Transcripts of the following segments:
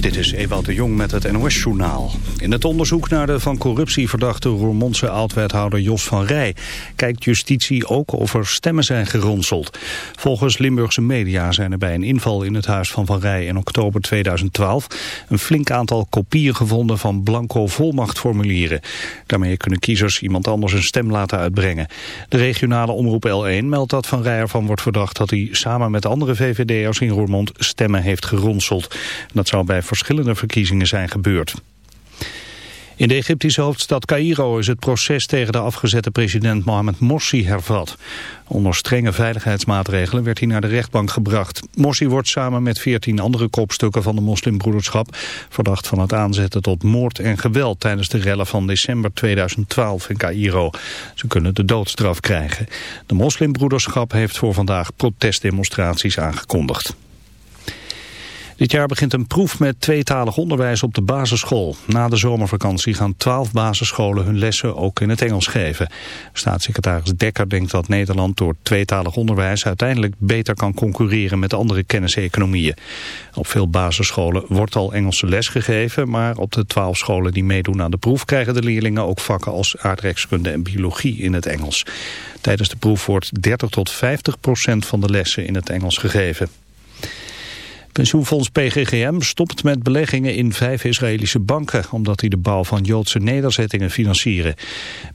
Dit is Ewout de Jong met het NOS-journaal. In het onderzoek naar de van corruptie verdachte Roermondse oud-wethouder Jos van Rij... kijkt justitie ook of er stemmen zijn geronseld. Volgens Limburgse media zijn er bij een inval in het huis van Van Rij in oktober 2012... een flink aantal kopieën gevonden van blanco volmachtformulieren. Daarmee kunnen kiezers iemand anders een stem laten uitbrengen. De regionale omroep L1 meldt dat Van Rij ervan wordt verdacht... dat hij samen met andere VVD'ers in Roermond stemmen heeft geronseld. Dat zou bij verschillende verkiezingen zijn gebeurd. In de Egyptische hoofdstad Cairo is het proces tegen de afgezette president Mohamed Morsi hervat. Onder strenge veiligheidsmaatregelen werd hij naar de rechtbank gebracht. Morsi wordt samen met veertien andere kopstukken van de moslimbroederschap verdacht van het aanzetten tot moord en geweld tijdens de rellen van december 2012 in Cairo. Ze kunnen de doodstraf krijgen. De moslimbroederschap heeft voor vandaag protestdemonstraties aangekondigd. Dit jaar begint een proef met tweetalig onderwijs op de basisschool. Na de zomervakantie gaan twaalf basisscholen hun lessen ook in het Engels geven. Staatssecretaris Dekker denkt dat Nederland door tweetalig onderwijs uiteindelijk beter kan concurreren met andere kenniseconomieën. Op veel basisscholen wordt al Engelse les gegeven, maar op de twaalf scholen die meedoen aan de proef krijgen de leerlingen ook vakken als aardrijkskunde en biologie in het Engels. Tijdens de proef wordt 30 tot 50 procent van de lessen in het Engels gegeven. Pensioenfonds PGGM stopt met beleggingen in vijf Israëlische banken... omdat die de bouw van Joodse nederzettingen financieren.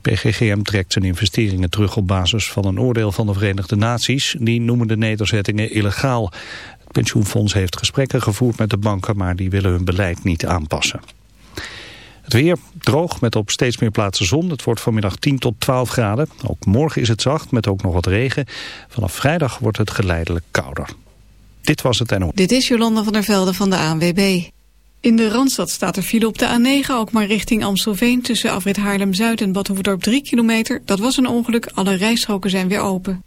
PGGM trekt zijn investeringen terug op basis van een oordeel van de Verenigde Naties. Die noemen de nederzettingen illegaal. Het pensioenfonds heeft gesprekken gevoerd met de banken... maar die willen hun beleid niet aanpassen. Het weer droog met op steeds meer plaatsen zon. Het wordt vanmiddag 10 tot 12 graden. Ook morgen is het zacht met ook nog wat regen. Vanaf vrijdag wordt het geleidelijk kouder. Dit was het NO. Dit is Jolanda van der Velde van de ANWB. In de Randstad staat er file op de A9, ook maar richting Amstelveen... tussen Afrit Haarlem-Zuid en Badhoevedorp 3 kilometer. Dat was een ongeluk, alle rijstroken zijn weer open.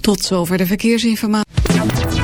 Tot zover de verkeersinformatie.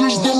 Сождено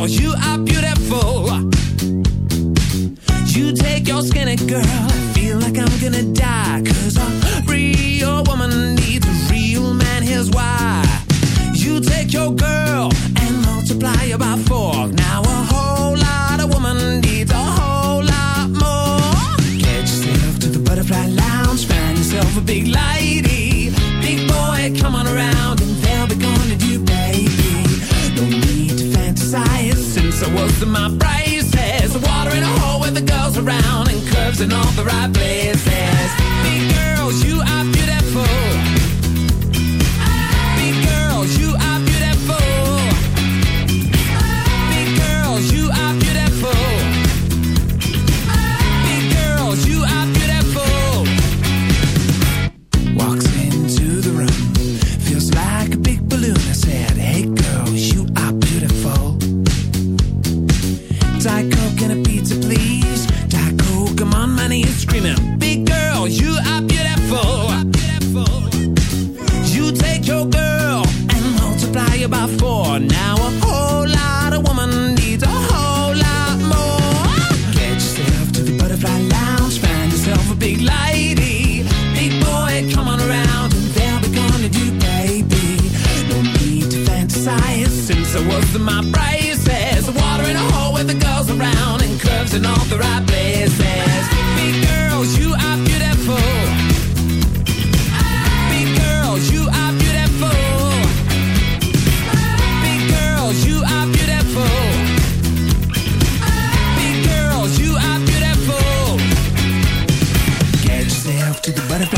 cause you are beautiful. You take your skinny girl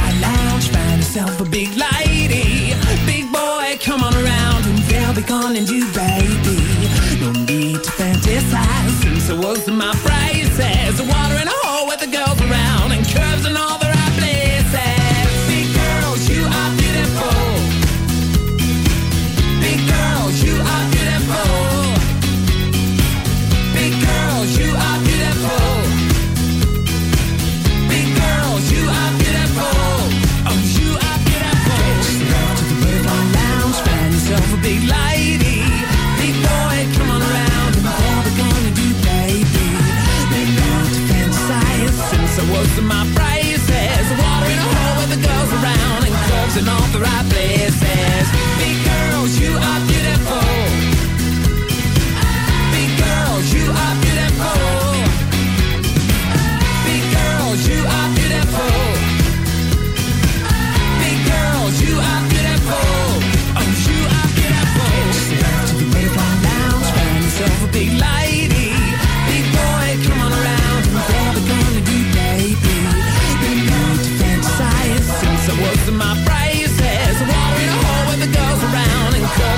night lounge, find yourself a big lady. Big boy, come on around and they'll be calling you baby. No need to fantasize, since I was a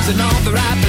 and all the right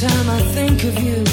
time I think of you,